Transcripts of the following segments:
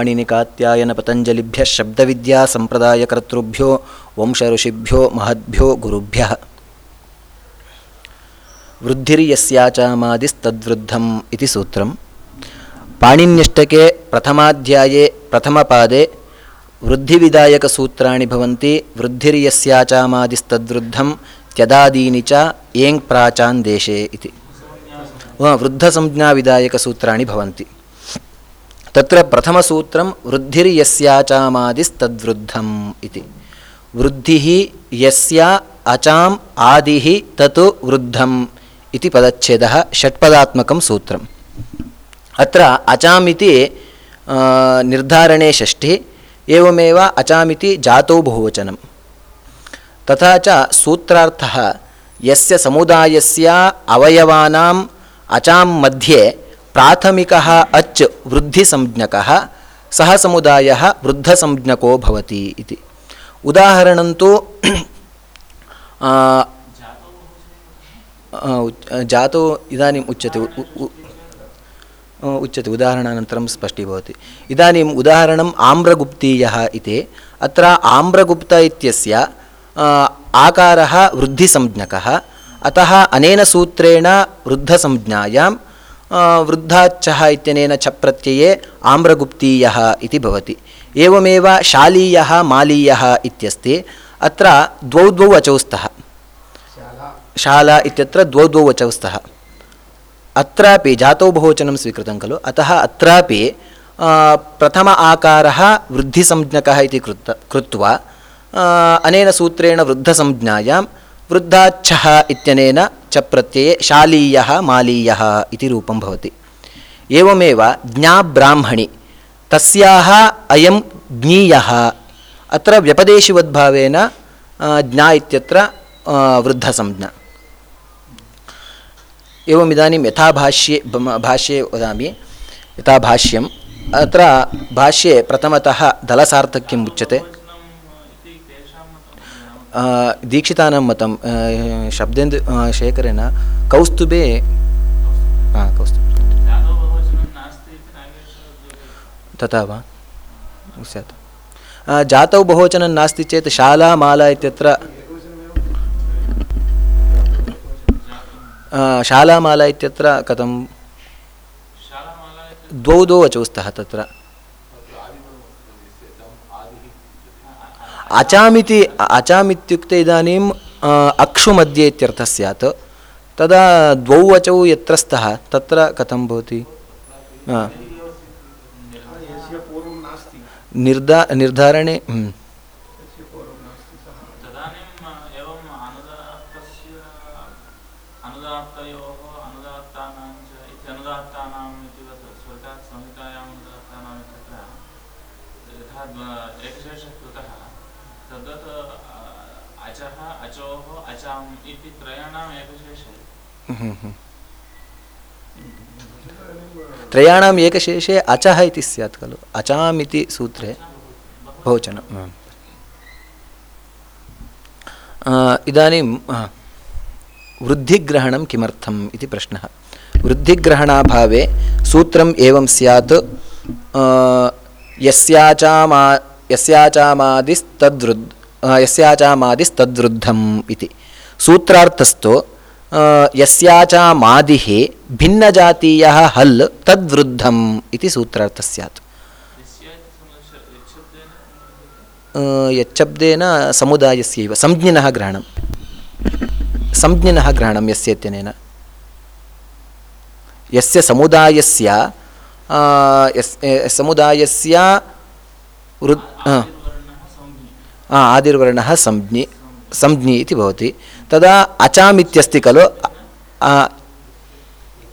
पाणिनिकात्यायन पतञ्जलिभ्यः शब्दविद्यासम्प्रदायकर्तृभ्यो वंशऋषिभ्यो, महद्भ्यो, गुरुभ्यः। वृद्धिर्यस्याचामादिस्तद्वृद्धम् इति सूत्रं पाणिन्यष्टके प्रथमाध्याये प्रथमपादे वृद्धिविधायकसूत्राणि भवन्ति वृद्धिर्यस्याचामादिस्तद्वृद्धं त्यदादीनि च एङ् इति। वृद्धसंज्ञाविधायकसूत्राणि भवन्ति। तत्र प्रथमसूत्रं वृद्धिर्यस्याचामादिस्तद्वृद्धम् इति। वृद्धिः यस्य अचाम् आदिः तत् वृद्धम् इति पदच्छेदः षट्पदात्मकं सूत्रम्। अत्र अचाम् इति निर्धारणे षष्ठिः एवमेव अचामिति जातौ बहुवचनं तथा च सूत्रार्थः, यस्य समुदायस्य अवयवानाम् अचां मध्ये प्राथमिकः अच् वृद्धिसंज्ञकः, सः समुदायः वृद्धसंज्ञको भवति इति। उदाहरणं तु जातो इदानीम् उच्यते उच्यते, उदाहरणानन्तरं स्पष्टीभवति इदानीम् उदाहरणम् आम्रगुप्तीयः इति। अत्र आम्रगुप्त इत्यस्य आकारः वृद्धिसंज्ञकः। अतः अनेन सूत्रेण वृद्धसंज्ञायां वृद्धाच्छः इत्यनेन च प्रत्यये आम्रगुप्तीयः इति भवति एवमेव शालीयः मालीयः इत्यस्ति अत्र द्वौ द्वौ वचौ स्तः शाला इत्यत्र द्वौ द्वौ वचौ स्तः अत्रापि जातौ बहुवचनं स्वीकृतं खलु अतः अत्रापि प्रथम आकारः वृद्धिसंज्ञकः इति कृत कृत्वा अनेन सूत्रेण वृद्धसंज्ञायां वृद्धाच्छः इत्यनेन च प्रत्यये शालीयः, मालीयः इति रूपं भवति। एवमेव ज्ञाब्राह्मणि, तस्याः अयं ज्ञीयः। अत्र व्यपदेशिवद्भावेन ज्ञा इत्यत्र वृद्धसंज्ञा। एवम् यथा भाष्ये भाष्ये वदामि, यथा भाष्यम्। अत्र भाष्ये प्रथमतः दलसार्थक्यम् उच्यते। दीक्षितानां मतं शब्देन्दु शेखरेण कौस्तुभे कौस्तुभे तथा वा स्यात् जातौ बहुवचनं नास्ति चेत् शाला माला इत्यत्र शालामाला इत्यत्र कथं द्वौ द्वौ वचौ स्तः तत्र अचामिति, अचामित्युक्ते इदानीम् अक्षुमध्ये इत्यर्थः स्यात्। तदा द्वौ अचौ यत्र स्तः? तत्र कथं भवति? निर्धा, निर्धारणे त्रयाणाम् एकशेषे अचः इति स्यात् खलु। अचाम् इति सूत्रे बहुवचनं इदानीं वृद्धिग्रहणं किमर्थम् इति प्रश्नः। वृद्धिग्रहणाभावे सूत्रम् एवं स्यात् यस्याचामा, यस्याचामादिस्तद्वृद् यस्याचामादिस्तद्वृद्धम् इति। सूत्रार्थस्तु यस्याचामादिः भिन्नजातीयः हल् तद्वृद्धम् इति सूत्रार्थः स्यात्। यच्छब्देन समुदायस्यैव, संज्ञिनः ग्रहणं संज्ञिनः ग्रहणं यस्य इत्यनेन यस्य समुदायस्य समुदायस्य वृद् आदिर्वर्णः संज्ञि संज्ञि इति भवति. तदा अचाम् इत्यस्ति खलु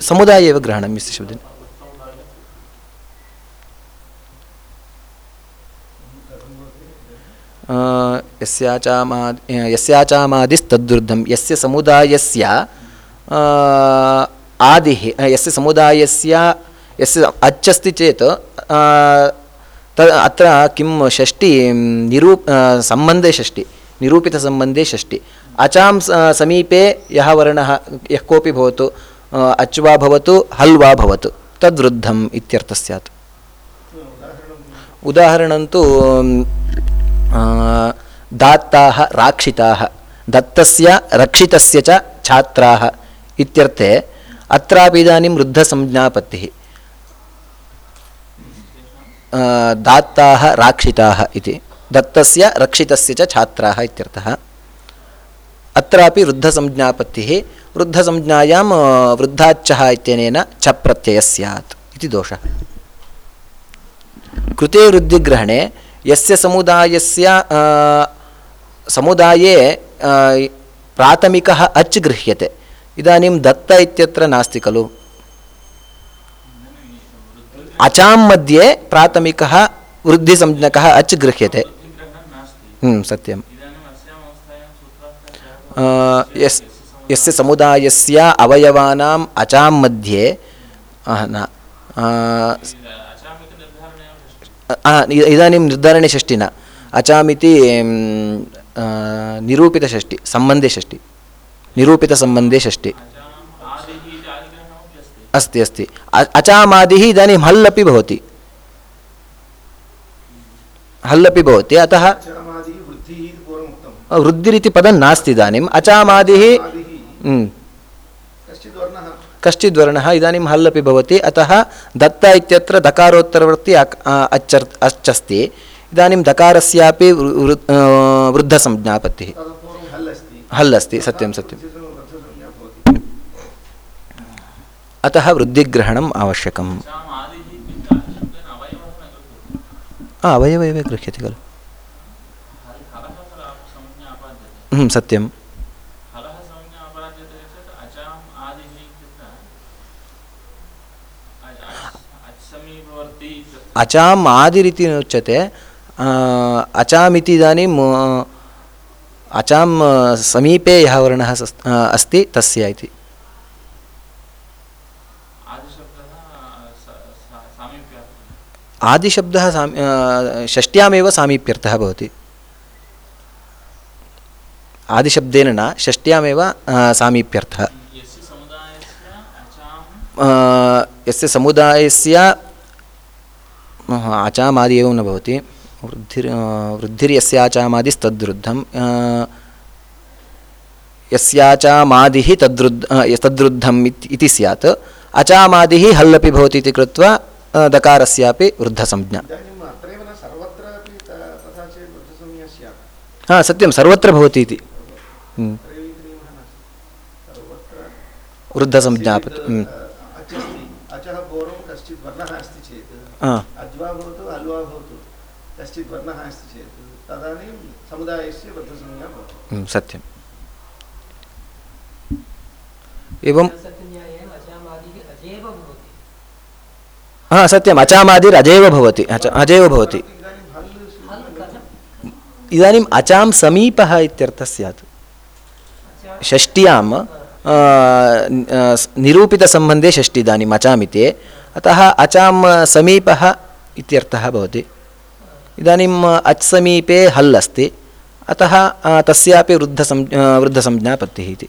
समुदाये एव ग्रहणं यस्य शब्देन. यस्याचामा यस्याचामादिस्तद्वृद्धं यस्य समुदायस्य आदिः, यस्य समुदायस्य, यस्य अच्छस्ति चेत् तद् अत्र किं षष्टि निरूप सम्बन्धे षष्टि निरूपितसम्बन्धे षष्टि अचां समीपे यः वर्णः, यः कोऽपि भवतु अच् वा भवतु हल् वा भवतु। तद्वृद्धम् इत्यर्थः स्यात् उदाहरणं तु दात्ताः, राक्षिताः, दत्तस्य, रक्षितस्य च छात्राः इत्यर्थे अत्रापि इदानीं वृद्धसंज्ञापत्तिः। दात्ताः राक्षिताः इति। दत्तस्य, रक्षितस्य च छात्राः इत्यर्थः। वृद्धसंज्ञायां वृद्धाच्छः इत्यनेन च प्रत्ययः स्यात् इति दोषः। कृते वृद्धिग्रहणे यस्य समुदाये प्राथमिकः अच् गृह्यते। इदानीं दत्त इत्यत्र नास्ति खलु। अचां मध्ये प्राथमिकः वृद्धिसंज्ञकः अच् गृह्यते। सत्यं यस्, यस्य समुदायस्य अवयवानाम् अचां मध्ये न इदानीं निर्धारणे षष्टि न। अचामिति निरूपितषष्टि सम्बन्धे षष्टि निरूपितसम्बन्धे षष्टि अस्ति अस्ति। अचामादिः इदानीं हल् अपि भवति हल् अपि भवति अतः वृद्धिरिति पदं नास्ति इदानीम्। अचामादिः कश्चित् वर्णः। इदानीं हल् अपि भवति अतः दत्त इत्यत्र दकारोत्तरवर्ति अच्चर् अच्चस्ति। इदानीं दकारस्यापि वृद्धसंज्ञापत्तिः। हल् अस्ति। सत्यं सत्यम् अतः वृद्धिग्रहणम् आवश्यकम्। अवयव एव गृह्यते खलु। सत्यं अचाम् आदिरिति उच्यते। अचामिति इदानीम् अचां समीपे यः वर्णः अस्ति, तस्य इति। आदिशब्दः सामि षष्ट्यामेव सामीप्यर्थः भवति. आदिशब्देन न, षष्ट्यामेव सामीप्यर्थः. यस्य समुदायस्य आचामादि एवं न भवति. वृद्धिर् वृद्धिर्यस्याचामादिस्तद्रुद्धं यस्याचामादिः तद्रुद् तद्रुद्धम् इति स्यात्. अचामादिः हल्लपि भवति इति कृत्वा दकारस्यापि वृद्धसंज्ञा। हा सत्यं सर्वत्र भवति इति। वृद्धसंज्ञापत् अज्वा भवतु हल्वा भवतु कश्चित् वर्णः अस्ति चेत् तदानीं समुदायस्य वृद्धसंज्ञा भवति सत्यम् एवं हा सत्यम् अचामादिरजेव भवति अजेव भवति। इदानीम् अचां समीपः इत्यर्थः स्यात्। षष्ट्यां निरूपितसम्बन्धे षष्टि इदानीम् अचामिति अतः अचां समीपः इत्यर्थः भवति। इदानीम् अच् समीपे हल् अस्ति अतः तस्यापि वृद्धसं वृद्धसंज्ञापत्तिः इति।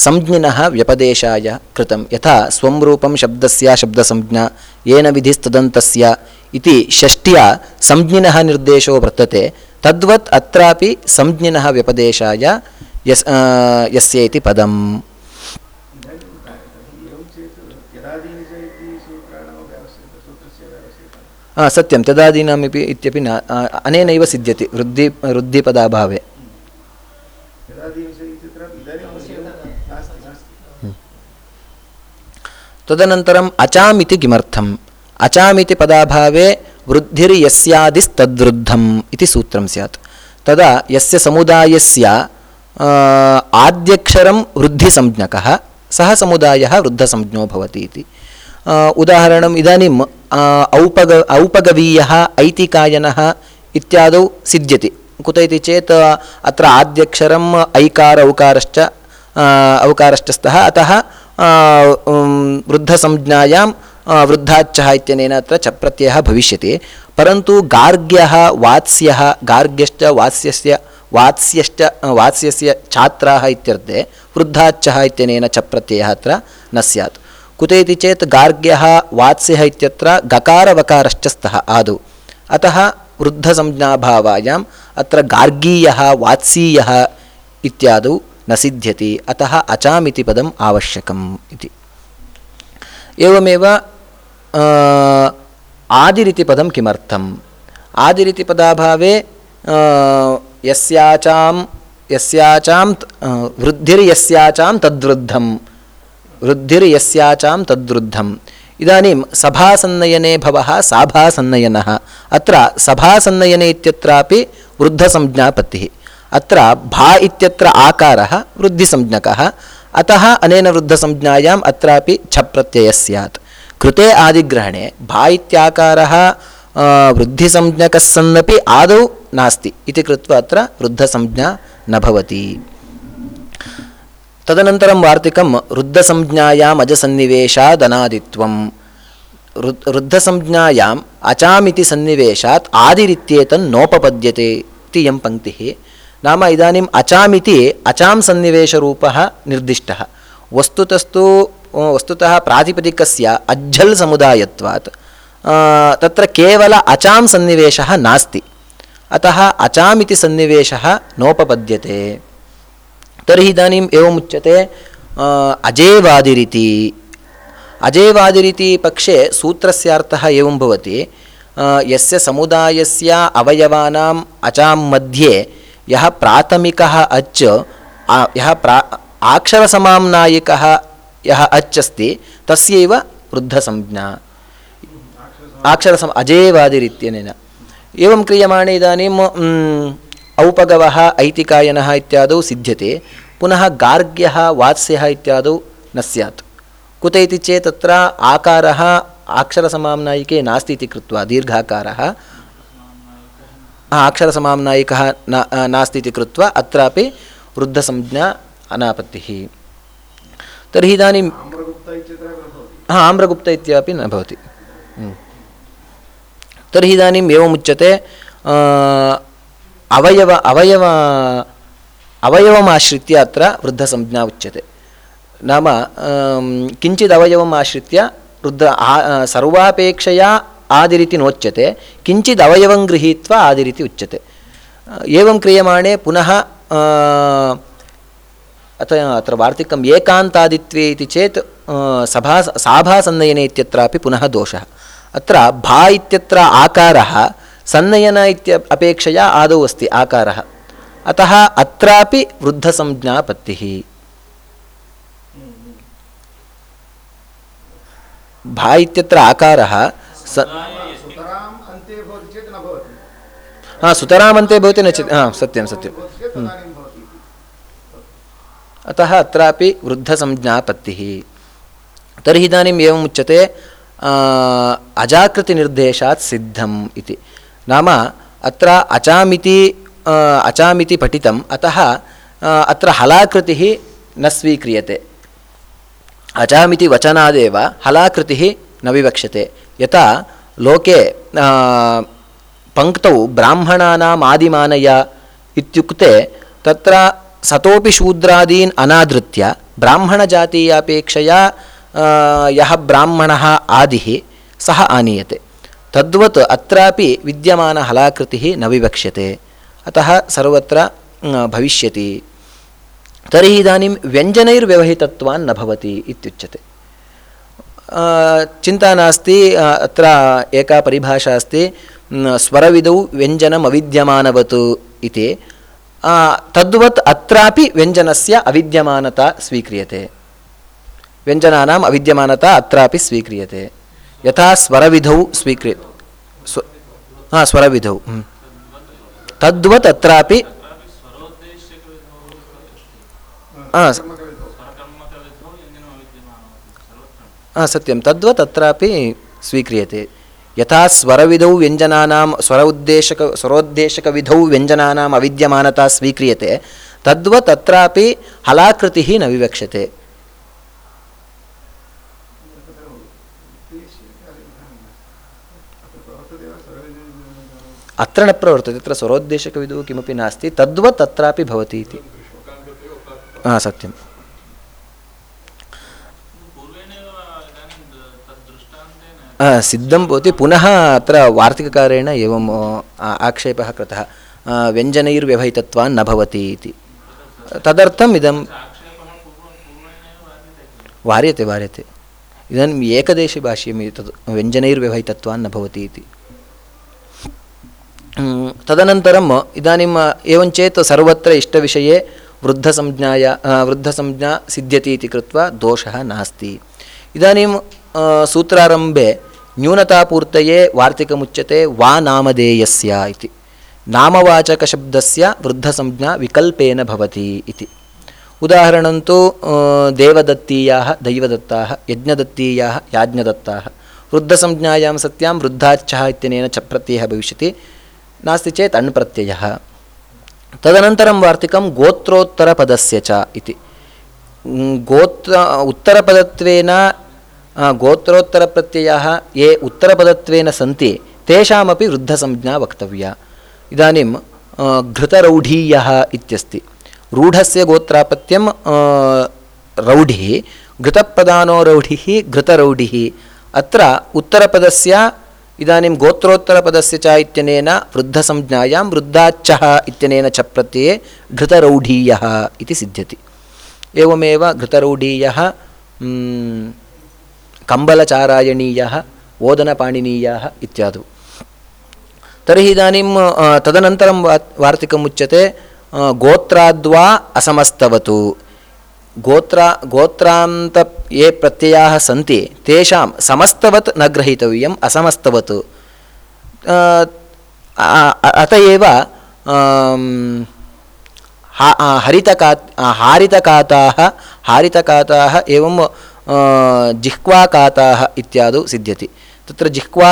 संज्ञिनः व्यपदेशाय कृतं यथा स्वं रूपं शब्दस्य शब्दसंज्ञा, येन विधिस्तदन्तस्य इति षष्ट्या संज्ञिनः निर्देशो वर्तते। तद्वत् अत्रापि संज्ञिनः व्यपदेशाय यस् यस्य इति पदम्। सत्यं तदादीनामिपि इत्यपि न अनेनैव सिद्ध्यति। वृद्धि, वृद्धिपदाभावे। तदनन्तरम् अचाम् इति किमर्थम्? अचाम् इति पदाभावे वृद्धिर्यस्यादिस्तद्वृद्धम् इति सूत्रं स्यात्। तदा यस्य समुदायस्य आद्यक्षरं वृद्धिसंज्ञकः, सः समुदायः वृद्धसंज्ञो भवति इति। उदाहरणम् इदानीम् औपग, औपगवीयः, ऐतिकायनः इत्यादौ सिद्ध्यति। कुत इति चेत्, अत्र आद्यक्षरम् ऐकार औकारश्च औकारश्च स्तः। अतः वृद्धसंज्ञायां वृद्धाच्छः इत्यनेन अत्र च प्रत्ययः भविष्यति। परन्तु गार्ग्यः, वात्स्यः, गार्ग्यश्च, वात्स्यस्य, वात्स्यश्च वात्स्यस्य छात्राः इत्यर्थे वृद्धाच्छः इत्यनेन च प्रत्ययः अत्र न स्यात्। कुत इति चेत् गार्ग्यः, वात्स्यः इत्यत्र गकारवकारश्च स्तः आदौ। अतः वृद्धसंज्ञाभावायाम् अत्र गार्गीयः, वात्सीयः इत्यादौ न सिद्ध्यति, अतः अचामिति पदम् आवश्यकम् इति। एवमेव आदिरिति पदं किमर्थम्? आदिरिति पदाभावे यस्याचां यस्याचां वृद्धिर्यस्याचां तद्वृद्धं वृद्धिर्यस्याचां तद्वृद्धम्। इदानीं सभासन्नयने भवः साभासन्नयनः। अत्र सभासन्नयने इत्यत्रापि वृद्धसंज्ञापत्तिः अत्र भा इत्यत्र आकारः वृद्धिसंज्ञकः। अतः अनेन वृद्धसंज्ञायाम् अत्रापि छप्रत्ययः स्यात्। कृते आदिग्रहणे भा इत्याकारः वृद्धिसंज्ञकः सन्नपि आदौ नास्ति इति कृत्वा अत्र वृद्धसंज्ञा न भवति। तदनन्तरं वार्तिकं वृद्धसंज्ञायाम् वृ, वृद्धसंज्ञायाम् अचामिति सन्निवेशात् आदिरित्येतन्नोपपद्यते इति इयं पङ्क्तिः। नाम इदानीम् अचामिति अचां सन्निवेशरूपः निर्दिष्टः। वस्तुतस्तु वस्तुतः प्रातिपदिकस्य अज्झल् समुदायत्वात् तत्र केवल अचां सन्निवेशः नास्ति। अतः अचामिति सन्निवेशः नोपपद्यते। तर्हि इदानीम् एवमुच्यते अजेवादिरिति। अजेवादिरिति पक्षे सूत्रस्यार्थः एवं भवति यस्य समुदायस्य अवयवानाम् अचां मध्ये यः प्राथमिकः अच् यः प्रा आक्षरसमाम्नायिकः यः अच् अस्ति तस्यैव वृद्धसंज्ञा। अक्षरसम, अजेवादिरित्यनेन। एवं क्रियमाणे इदानीम् औपगवः, ऐतिकायनः इत्यादौ सिद्ध्यते। पुनः गार्ग्यः, वात्स्यः इत्यादौ न स्यात्। कुत इति चेत् तत्र आकारः अक्षरसमाम्नायिके नास्ति इति कृत्वा दीर्घाकारः। अक्षरसमाम्नायिकः नास्ति इति कृत्वा अत्रापि वृद्धसंज्ञा अनापत्तिः। तर्हि इदानीं हा आम्रगुप्त इत्यपि न भवति। तर्हि इदानीम् एवमुच्यते अवयव अवयव अवयवमाश्रित्य अत्र वृद्धसंज्ञा उच्यते। नाम किञ्चित् अवयवम् आश्रित्य वृद्ध सर्वापेक्षया आदिरिति नोच्यते किञ्चित् अवयवं गृहीत्वा आदिरिति उच्यते। एवं क्रियमाणे पुनः अत अत्र वार्तिकम् एकान्तादित्वे इति चेत् सभा, साभासन्नयने इत्यत्रापि पुनः दोषः। अत्र भा इत्यत्र आकारः, सन्नयन इत्य, अपेक्षया आदौ अस्ति आकारः। अतः अत्रापि वृद्धसंज्ञापत्तिः। भा इत्यत्र आकारः हा सुतरामन्ते भवति न चेत् हा सत्यं सत्यं। अतः अत्रापि वृद्धसंज्ञापत्तिः। तर्हि इदानीम् एवम् उच्यते अजाकृतिनिर्देशात् सिद्धम् इति। नाम अत्र अचामिति अचामिति पठितम् अतः अत्र हलाकृतिः न स्वीक्रियते। अचामिति वचनादेव हलाकृतिः न विवक्ष्यते। यथा लोके पङ्क्तौ ब्राह्मणानाम् आदिमानय इत्युक्ते तत्र सतोपि शूद्रादीन् अनादृत्य ब्राह्मणजातीयापेक्षया यः ब्राह्मणः आदिः, सः आनीयते। तद्वत् अत्रापि विद्यमानहलाकृतिः न विवक्ष्यते। अतः सर्वत्र भविष्यति। तर्हि इदानीं व्यञ्जनैर्व्यवहितत्वान् न भवति इत्युच्यते। चिन्ता नास्ति अत्र एका परिभाषा अस्ति स्वरविदौ व्यञ्जनम् अविद्यमानवत् इति तद्वत् अत्रापि व्यञ्जनस्य अविद्यमानता स्वीक्रियते व्यञ्जनानाम् अविद्यमानता अत्रापि स्वीक्रियते यथा स्वरविधौ स्वीक्रिय स्व हा स्वरविधौ। तद्वत् अत्रापि हा स- हा सत्यं तद्वत् अत्रापि स्वीक्रियते. यथा स्वरविधौ व्यञ्जनानां स्वर उद्देशक स्वरोद्देशकविधौ व्यञ्जनानाम् अविद्यमानता स्वीक्रियते. तद्वत् अत्रापि हलाकृतिः न विवक्ष्यते. अत्र न प्रवर्तते. तत्र स्वरोद्देशकविधौ किमपि नास्ति. तद्वत् अत्रापि भवति इति. हा सत्यं सिद्धं भवति पुनः अत्र वार्तिककारेण एवम् आक्षेपः कृतः व्यञ्जनैर्व्यवहितत्वान् न भवति इति तदर्थम् इदं वार्यते वार्यते इदानीम् एकदेशीभाष्यम् एतत् व्यञ्जनैर्व्यवहितत्वान् न भवति इति तदनन्तरम् इदानीम् एवं चेत् सर्वत्र इष्टविषये वृद्धसंज्ञाय वृद्धसंज्ञा सिद्ध्यति इति कृत्वा दोषः नास्ति इदानीं सूत्रारम्भे न्यूनतापूर्तये वार्तिकमुच्यते वा नामधेयस्य इति। नामवाचकशब्दस्य वृद्धसंज्ञा विकल्पेन भवति इति। उदाहरणं तु देवदत्तीयाः, दैवदत्ताः, यज्ञदत्तीयाः, याज्ञदत्ताः। वृद्धसंज्ञायां सत्यां वृद्धाच्छः च प्रत्ययः भविष्यति। नास्ति चेत् अण् प्रत्ययः तदनन्तरं वार्तिकं गोत्रोत्तरपदस्य च इति। गोत्र, उत्तरपदत्वेन गोत्रोत्तरप्रत्ययाः ये उत्तरपदत्वेन सन्ति तेषामपि वृद्धसंज्ञा वक्तव्या इदानीं घृतरौढीयः इत्यस्ति रूढस्य गोत्रापत्यं रौढिः घृतप्रधानो रौढिः घृतरौढिः अत्र उत्तरपदस्य इदानीं गोत्रोत्तरपदस्य च इत्यनेन वृद्धसंज्ञायां वृद्धाच्छः इत्यनेन च प्रत्यये घृतरौढीयः इति सिद्ध्यति एवमेव घृतरौढीयः कम्बलचारायणीयः ओदनपाणिनीयाः इत्यादौ। तर्हि इदानीं तदनन्तरं वा वार्तिकम् उच्यते अ, गोत्राद्वा असमस्तवतु। गोत्रा गोत्रान्त ये प्रत्ययाः सन्ति तेषां समस्तवत् न ग्रहीतव्यम् असमस्तवत्। अत एव हरितका हारितकाताः हारितकाताः एवं जिह्वाकाताः इत्यादौ सिद्ध्यति। तत्र जिह्वा